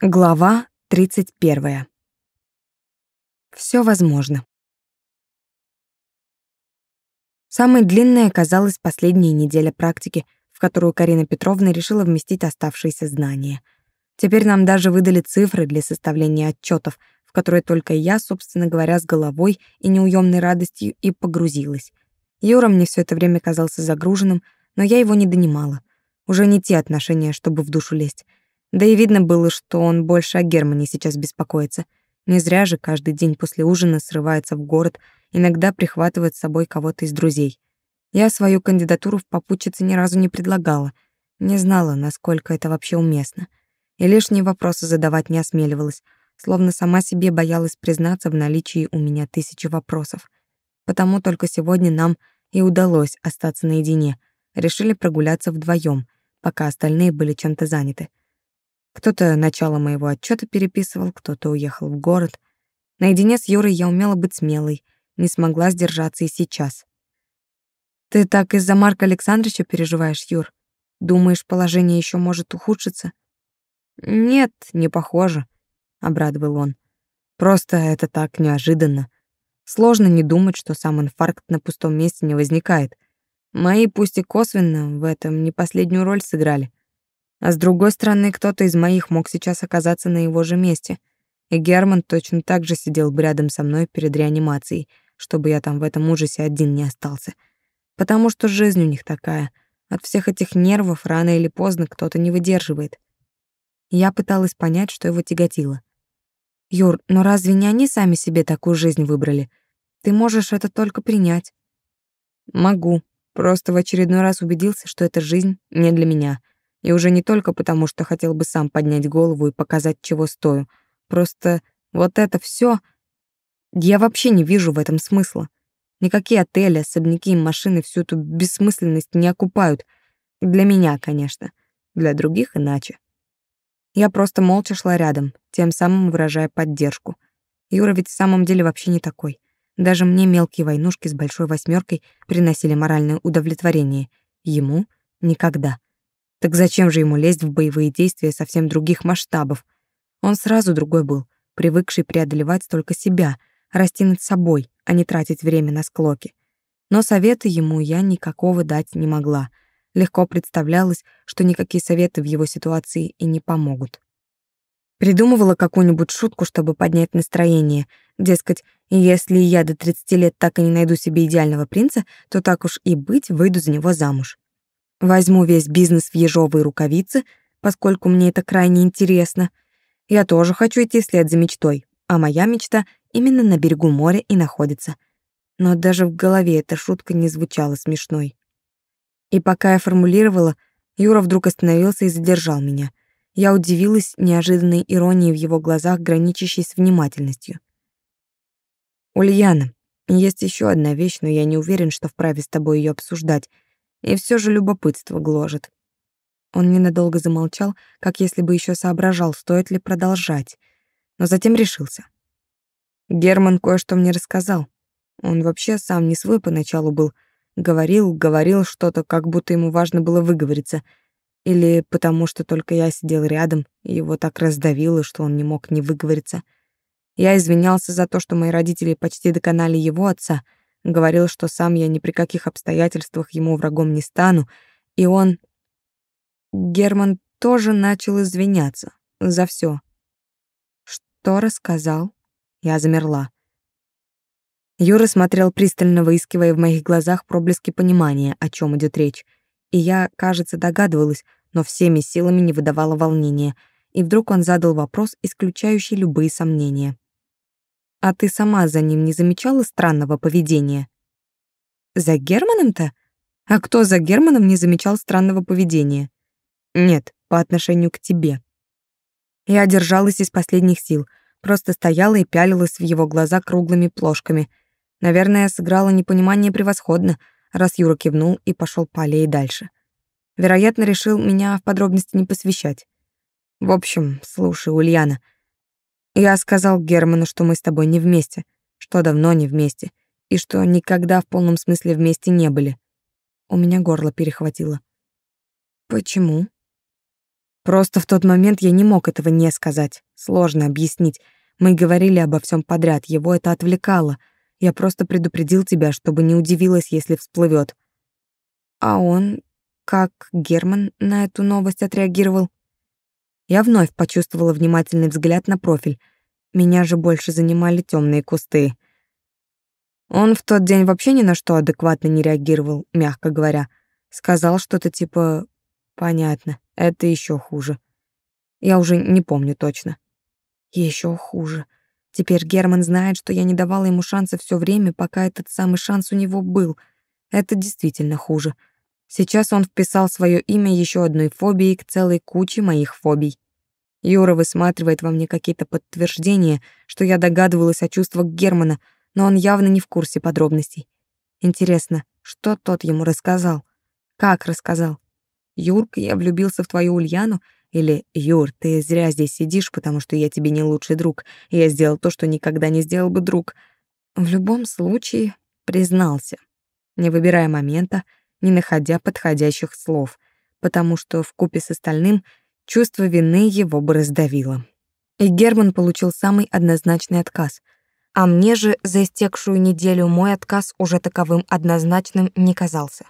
Глава 31. Все возможно. Самой длинной оказалась последняя неделя практики, в которую Карина Петровна решила вместить оставшиеся знания. Теперь нам даже выдали цифры для составления отчетов, в которые только я, собственно говоря, с головой и неуемной радостью и погрузилась. Юра мне все это время казался загруженным, но я его не донимала. Уже не те отношения, чтобы в душу лезть. Да и видно было, что он больше о Германе сейчас беспокоится. Не зря же каждый день после ужина срывается в город, иногда прихватывает с собой кого-то из друзей. Я свою кандидатуру в попутчице ни разу не предлагала, не знала, насколько это вообще уместно. И лишние вопросы задавать не осмеливалась, словно сама себе боялась признаться в наличии у меня тысячи вопросов. Потому только сегодня нам и удалось остаться наедине. Решили прогуляться вдвоем, пока остальные были чем-то заняты. Кто-то начало моего отчета переписывал, кто-то уехал в город. Наедине с Юрой я умела быть смелой, не смогла сдержаться и сейчас. Ты так из-за Марка Александровича переживаешь, Юр? Думаешь, положение еще может ухудшиться? Нет, не похоже, обрадовал он. Просто это так неожиданно. Сложно не думать, что сам инфаркт на пустом месте не возникает. Мои, пусть и косвенно, в этом не последнюю роль сыграли. А с другой стороны, кто-то из моих мог сейчас оказаться на его же месте. И Герман точно так же сидел бы рядом со мной перед реанимацией, чтобы я там в этом ужасе один не остался. Потому что жизнь у них такая. От всех этих нервов рано или поздно кто-то не выдерживает. Я пыталась понять, что его тяготило. «Юр, но разве не они сами себе такую жизнь выбрали? Ты можешь это только принять». «Могу. Просто в очередной раз убедился, что эта жизнь не для меня. И уже не только потому, что хотел бы сам поднять голову и показать, чего стою. Просто вот это все, Я вообще не вижу в этом смысла. Никакие отели, особняки машины всю эту бессмысленность не окупают. Для меня, конечно. Для других иначе. Я просто молча шла рядом, тем самым выражая поддержку. Юра ведь в самом деле вообще не такой. Даже мне мелкие войнушки с большой восьмеркой приносили моральное удовлетворение. Ему — никогда. Так зачем же ему лезть в боевые действия совсем других масштабов? Он сразу другой был, привыкший преодолевать только себя, расти над собой, а не тратить время на склоки. Но советы ему я никакого дать не могла. Легко представлялось, что никакие советы в его ситуации и не помогут. Придумывала какую-нибудь шутку, чтобы поднять настроение. Дескать, если я до 30 лет так и не найду себе идеального принца, то так уж и быть, выйду за него замуж. Возьму весь бизнес в ежовые рукавицы, поскольку мне это крайне интересно. Я тоже хочу идти вслед за мечтой, а моя мечта именно на берегу моря и находится. Но даже в голове эта шутка не звучала смешной. И пока я формулировала, Юра вдруг остановился и задержал меня. Я удивилась неожиданной иронии в его глазах, граничащей с внимательностью. «Ульяна, есть еще одна вещь, но я не уверен, что вправе с тобой ее обсуждать. И все же любопытство гложет. Он ненадолго замолчал, как если бы еще соображал, стоит ли продолжать, но затем решился. Герман кое-что мне рассказал. Он вообще сам не свой поначалу был. Говорил, говорил что-то, как будто ему важно было выговориться. Или потому что только я сидел рядом, и его так раздавило, что он не мог не выговориться. Я извинялся за то, что мои родители почти доконали его отца — Говорил, что сам я ни при каких обстоятельствах ему врагом не стану, и он... Герман тоже начал извиняться за все. Что рассказал? Я замерла. Юра смотрел пристально, выискивая в моих глазах проблески понимания, о чем идет речь. И я, кажется, догадывалась, но всеми силами не выдавала волнения. И вдруг он задал вопрос, исключающий любые сомнения. А ты сама за ним не замечала странного поведения? За Германом-то? А кто за Германом не замечал странного поведения? Нет, по отношению к тебе. Я держалась из последних сил, просто стояла и пялилась в его глаза круглыми плошками. Наверное, сыграла непонимание превосходно, раз Юра кивнул и пошел по аллее дальше. Вероятно, решил меня в подробности не посвящать. В общем, слушай, Ульяна, я сказал Герману, что мы с тобой не вместе, что давно не вместе, и что никогда в полном смысле вместе не были. У меня горло перехватило. Почему? Просто в тот момент я не мог этого не сказать. Сложно объяснить. Мы говорили обо всем подряд, его это отвлекало. Я просто предупредил тебя, чтобы не удивилась, если всплывет. А он, как Герман на эту новость отреагировал? Я вновь почувствовала внимательный взгляд на профиль. Меня же больше занимали темные кусты. Он в тот день вообще ни на что адекватно не реагировал, мягко говоря. Сказал что-то типа «понятно, это еще хуже». Я уже не помню точно. Еще хуже. Теперь Герман знает, что я не давала ему шанса все время, пока этот самый шанс у него был. Это действительно хуже. Сейчас он вписал свое имя еще одной фобией к целой куче моих фобий. Юра высматривает во мне какие-то подтверждения, что я догадывалась о чувствах Германа, но он явно не в курсе подробностей. Интересно, что тот ему рассказал? Как рассказал? Юрка, я влюбился в твою Ульяну, или «Юр, ты зря здесь сидишь, потому что я тебе не лучший друг, и я сделал то, что никогда не сделал бы друг». В любом случае, признался, не выбирая момента, не находя подходящих слов, потому что в купе с остальным чувство вины его бы раздавило. И Герман получил самый однозначный отказ. А мне же за истекшую неделю мой отказ уже таковым однозначным не казался.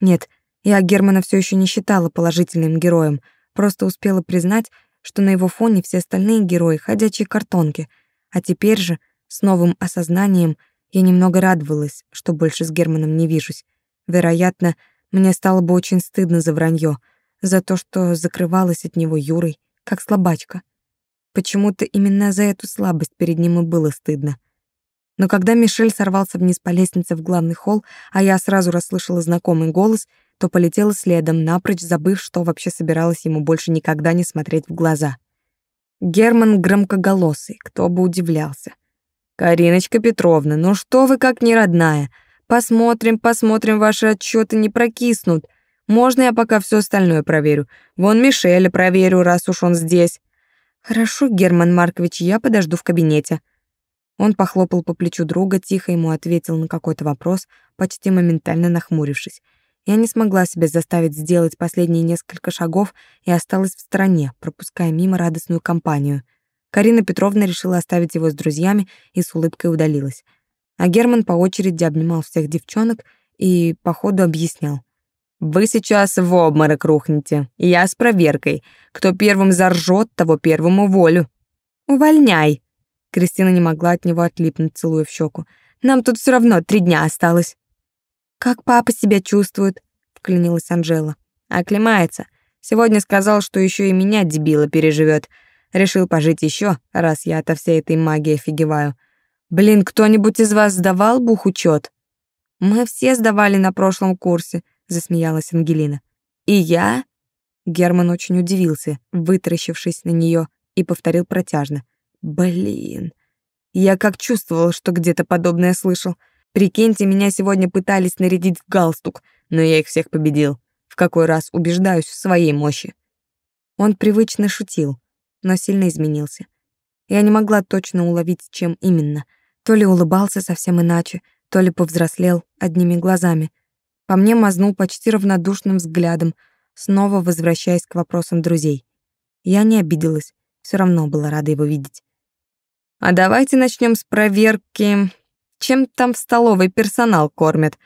Нет, я Германа все еще не считала положительным героем — Просто успела признать, что на его фоне все остальные герои — ходячие картонки. А теперь же, с новым осознанием, я немного радовалась, что больше с Германом не вижусь. Вероятно, мне стало бы очень стыдно за вранье, за то, что закрывалась от него Юрой, как слабачка. Почему-то именно за эту слабость перед ним и было стыдно. Но когда Мишель сорвался вниз по лестнице в главный холл, а я сразу расслышала знакомый голос — то полетела следом, напрочь забыв, что вообще собиралась ему больше никогда не смотреть в глаза. Герман громкоголосый, кто бы удивлялся. «Кариночка Петровна, ну что вы как не родная? Посмотрим, посмотрим, ваши отчеты не прокиснут. Можно я пока все остальное проверю? Вон Мишеля проверю, раз уж он здесь». «Хорошо, Герман Маркович, я подожду в кабинете». Он похлопал по плечу друга, тихо ему ответил на какой-то вопрос, почти моментально нахмурившись. Я не смогла себя заставить сделать последние несколько шагов и осталась в стороне, пропуская мимо радостную компанию. Карина Петровна решила оставить его с друзьями и с улыбкой удалилась. А Герман по очереди обнимал всех девчонок и по ходу объяснял. «Вы сейчас в обморок рухнете. Я с проверкой. Кто первым заржет, того первому волю». «Увольняй!» Кристина не могла от него отлипнуть, целуя в щеку. «Нам тут все равно три дня осталось». «Как папа себя чувствует?» — вклинилась Анжела. «Оклемается. Сегодня сказал, что еще и меня, дебила, переживет. Решил пожить еще, раз я ото всей этой магии офигеваю. Блин, кто-нибудь из вас сдавал бухучет? «Мы все сдавали на прошлом курсе», — засмеялась Ангелина. «И я?» Герман очень удивился, вытаращившись на нее, и повторил протяжно. «Блин, я как чувствовал, что где-то подобное слышал. Прикиньте, меня сегодня пытались нарядить в галстук, но я их всех победил. В какой раз убеждаюсь в своей мощи. Он привычно шутил, но сильно изменился. Я не могла точно уловить, чем именно. То ли улыбался совсем иначе, то ли повзрослел одними глазами. По мне мазнул почти равнодушным взглядом, снова возвращаясь к вопросам друзей. Я не обиделась, все равно была рада его видеть. А давайте начнем с проверки чем там в столовой персонал кормят,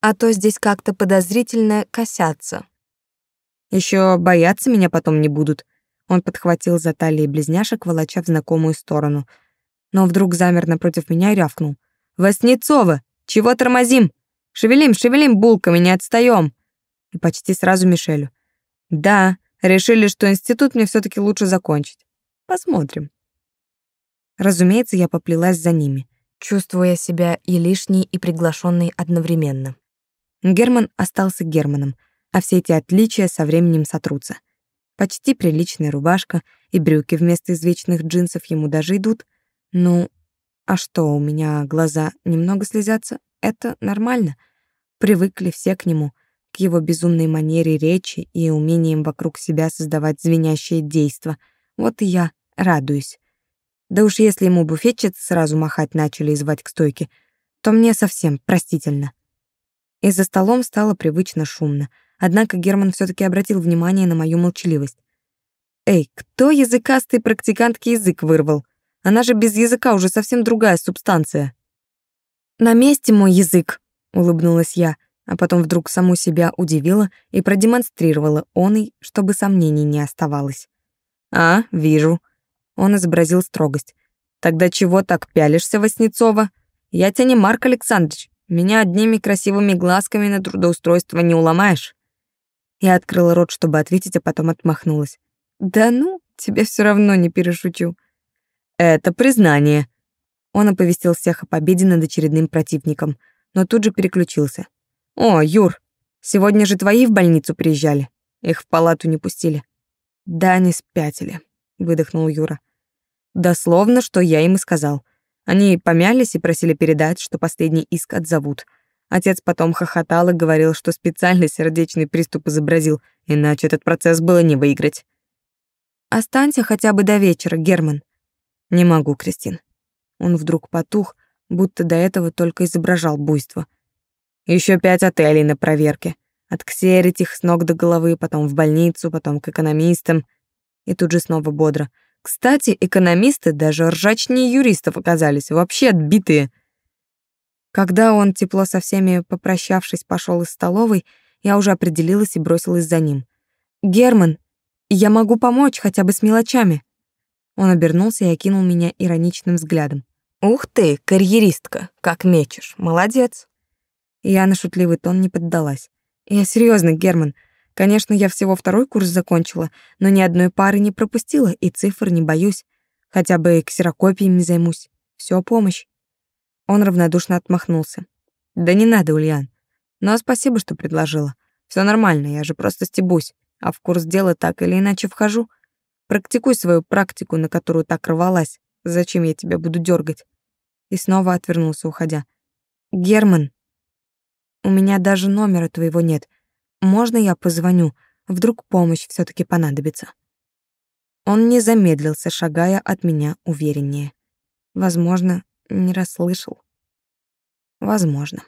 а то здесь как-то подозрительно косятся. Еще бояться меня потом не будут. Он подхватил за талии близняшек, волоча в знакомую сторону. Но вдруг замер напротив меня и рявкнул. «Воснецова! Чего тормозим? Шевелим, шевелим булками, не отстаем!» И почти сразу Мишелю. «Да, решили, что институт мне все таки лучше закончить. Посмотрим». Разумеется, я поплелась за ними чувствуя себя и лишней, и приглашенной одновременно. Герман остался Германом, а все эти отличия со временем сотрутся. Почти приличная рубашка и брюки вместо извечных джинсов ему даже идут. Ну, а что, у меня глаза немного слезятся? Это нормально. Привыкли все к нему, к его безумной манере речи и умением вокруг себя создавать звенящее действо. Вот и я радуюсь. Да уж если ему буфетчицы сразу махать начали и звать к стойке, то мне совсем простительно. И за столом стало привычно шумно, однако Герман все таки обратил внимание на мою молчаливость. Эй, кто языкастый практикантки язык вырвал? Она же без языка уже совсем другая субстанция. На месте мой язык, улыбнулась я, а потом вдруг саму себя удивила и продемонстрировала оный, чтобы сомнений не оставалось. А, вижу. Он изобразил строгость. Тогда чего так пялишься, Васнецова? Я тебя не Марк Александрович. Меня одними красивыми глазками на трудоустройство не уломаешь. Я открыла рот, чтобы ответить, а потом отмахнулась. Да ну, тебе все равно не перешучу. Это признание. Он оповестил всех о победе над очередным противником, но тут же переключился. О, Юр, сегодня же твои в больницу приезжали. Их в палату не пустили. Да, не спятили, выдохнул Юра. Дословно, что я им и сказал. Они помялись и просили передать, что последний иск отзовут. Отец потом хохотал и говорил, что специально сердечный приступ изобразил, иначе этот процесс было не выиграть. Останься хотя бы до вечера, Герман. Не могу, Кристин. Он вдруг потух, будто до этого только изображал буйство. Еще пять отелей на проверке. Отксерить их с ног до головы, потом в больницу, потом к экономистам. И тут же снова бодро. Кстати, экономисты даже ржачнее юристов оказались, вообще отбитые. Когда он, тепло со всеми попрощавшись, пошел из столовой, я уже определилась и бросилась за ним. «Герман, я могу помочь хотя бы с мелочами». Он обернулся и окинул меня ироничным взглядом. «Ух ты, карьеристка, как мечешь, молодец». Я на шутливый тон не поддалась. «Я серьезно, Герман. Конечно, я всего второй курс закончила, но ни одной пары не пропустила и цифр не боюсь. Хотя бы ксерокопиями займусь. Все помощь». Он равнодушно отмахнулся. «Да не надо, Ульян. Но спасибо, что предложила. Все нормально, я же просто стебусь а в курс дела так или иначе вхожу. Практикуй свою практику, на которую так рвалась. Зачем я тебя буду дергать? И снова отвернулся, уходя. Герман, у меня даже номера твоего нет. Можно я позвоню? Вдруг помощь все таки понадобится. Он не замедлился, шагая от меня увереннее. Возможно, не расслышал. Возможно.